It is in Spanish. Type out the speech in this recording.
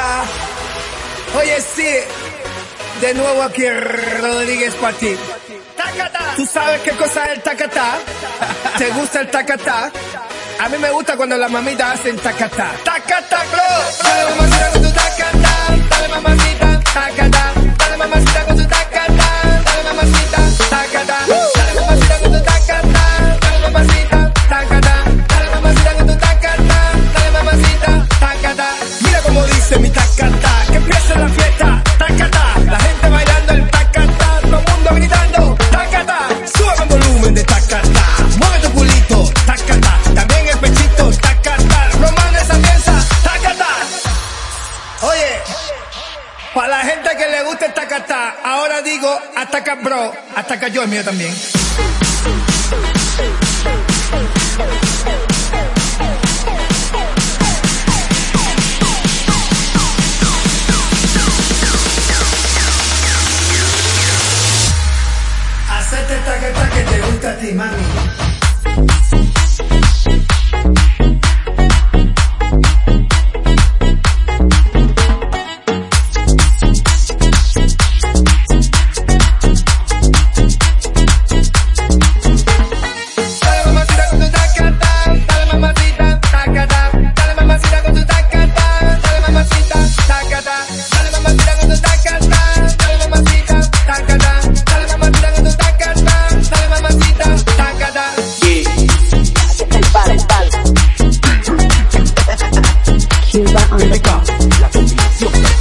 Ah. Oye, sí, de nuevo aquí Rodríguez para ti. ¿Tú sabes qué cosa es el tacatá? ¿Te gusta el tacatá? A mí me gusta cuando las mamitas hacen tacatá. ¡Tacatá, Para la gente que le gusta esta cata, ahora digo hasta ataca bro, hasta ataca yo el mío también. Hacete esta que te gusta a ti, mami. Gilda and the la combinación